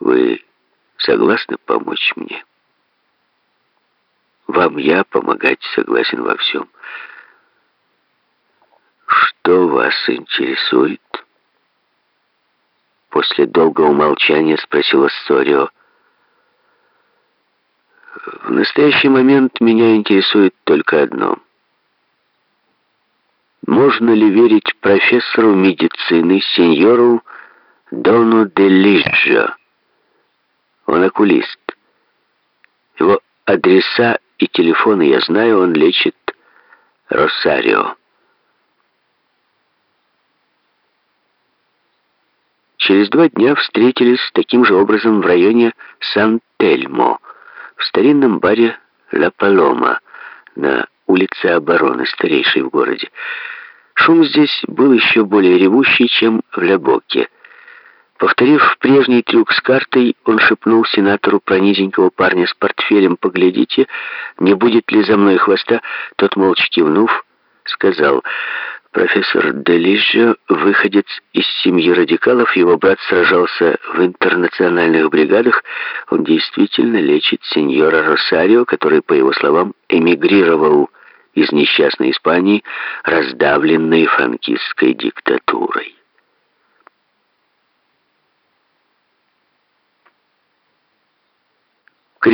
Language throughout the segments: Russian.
Вы согласны помочь мне? Вам я помогать согласен во всем. Что вас интересует? После долгого молчания спросила Сорио. В настоящий момент меня интересует только одно. Можно ли верить профессору медицины, сеньору Дону де Лиджо? Он окулист. Его адреса и телефоны я знаю, он лечит Росарио. Через два дня встретились таким же образом в районе Сан-Тельмо, в старинном баре «Ла Палома» на улице обороны, старейшей в городе. Шум здесь был еще более ревущий, чем в Лябоке. Повторив прежний трюк с картой, он шепнул сенатору про низенького парня с портфелем «Поглядите, не будет ли за мной хвоста?» Тот, молча кивнув, сказал «Профессор Делиджо, выходец из семьи радикалов, его брат сражался в интернациональных бригадах. Он действительно лечит сеньора Росарио, который, по его словам, эмигрировал из несчастной Испании, раздавленной франкистской диктатурой».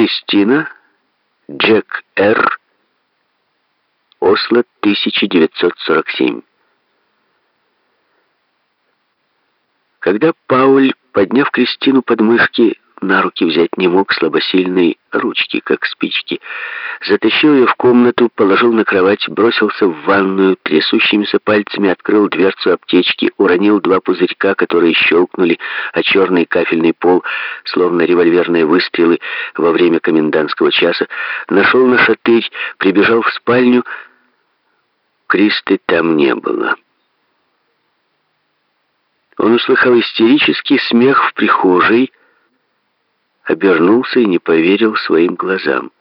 Кристина, Джек Р., Осло, 1947. Когда Пауль, подняв Кристину под мышки, на руки взять не мог слабосильной ручки, как спички. Затащил ее в комнату, положил на кровать, бросился в ванную, трясущимися пальцами открыл дверцу аптечки, уронил два пузырька, которые щелкнули, а черный кафельный пол, словно револьверные выстрелы во время комендантского часа, нашел на шатырь, прибежал в спальню. Кристы там не было. Он услыхал истерический смех в прихожей, обернулся и не поверил своим глазам.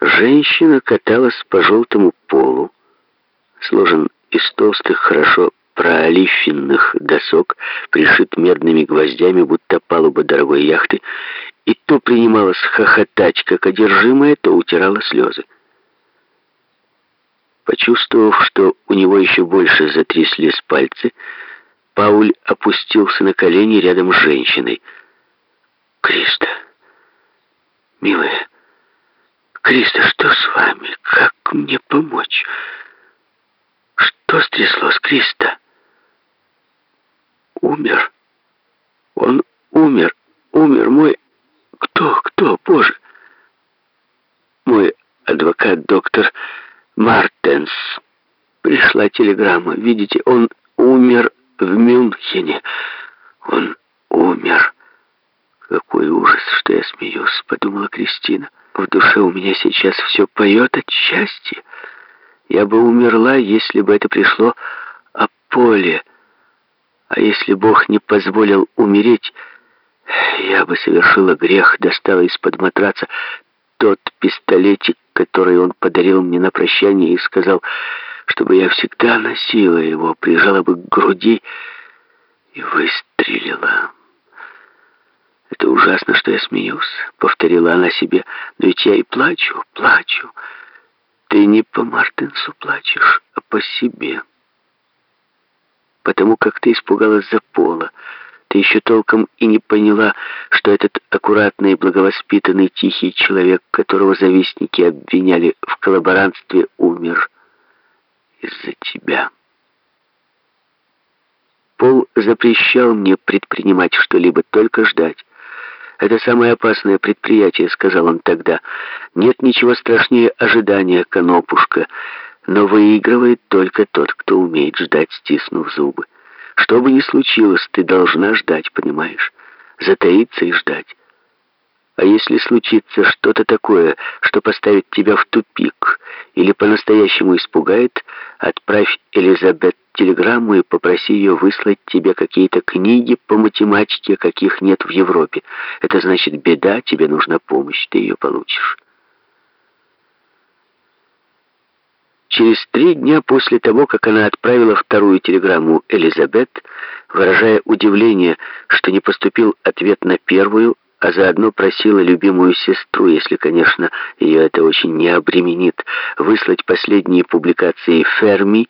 Женщина каталась по желтому полу, сложен из толстых, хорошо проолифинных досок, пришит медными гвоздями, будто палуба дорогой яхты, и то принималась хохотать, как одержимая, то утирала слезы. Почувствовав, что у него еще больше затряслись пальцы, Пауль опустился на колени рядом с женщиной — Криста, милая, Криста, что с вами? Как мне помочь? Что стряслось, Криста? Умер. Он умер. Умер мой... Кто? Кто? Боже! Мой адвокат, доктор Мартенс. Пришла телеграмма. Видите, он умер в Мюнхене. «Какой ужас, что я смеюсь», — подумала Кристина. «В душе у меня сейчас все поет от счастья. Я бы умерла, если бы это пришло о поле. А если Бог не позволил умереть, я бы совершила грех, достала из-под матраца тот пистолетик, который он подарил мне на прощание, и сказал, чтобы я всегда носила его, прижала бы к груди и выстрелила». «Это ужасно, что я смеюсь», — повторила она себе. «Но ведь я и плачу, плачу. Ты не по Мартинсу плачешь, а по себе. Потому как ты испугалась за Пола. Ты еще толком и не поняла, что этот аккуратный, благовоспитанный, тихий человек, которого завистники обвиняли в коллаборантстве, умер из-за тебя». Пол запрещал мне предпринимать что-либо, только ждать. «Это самое опасное предприятие», — сказал он тогда. «Нет ничего страшнее ожидания, конопушка, но выигрывает только тот, кто умеет ждать, стиснув зубы. Что бы ни случилось, ты должна ждать, понимаешь? Затаиться и ждать. А если случится что-то такое, что поставит тебя в тупик или по-настоящему испугает, отправь Элизабет телеграмму и попроси ее выслать тебе какие-то книги по математике, каких нет в Европе. Это значит беда, тебе нужна помощь, ты ее получишь. Через три дня после того, как она отправила вторую телеграмму Элизабет, выражая удивление, что не поступил ответ на первую, а заодно просила любимую сестру, если, конечно, ее это очень не обременит, выслать последние публикации Ферми,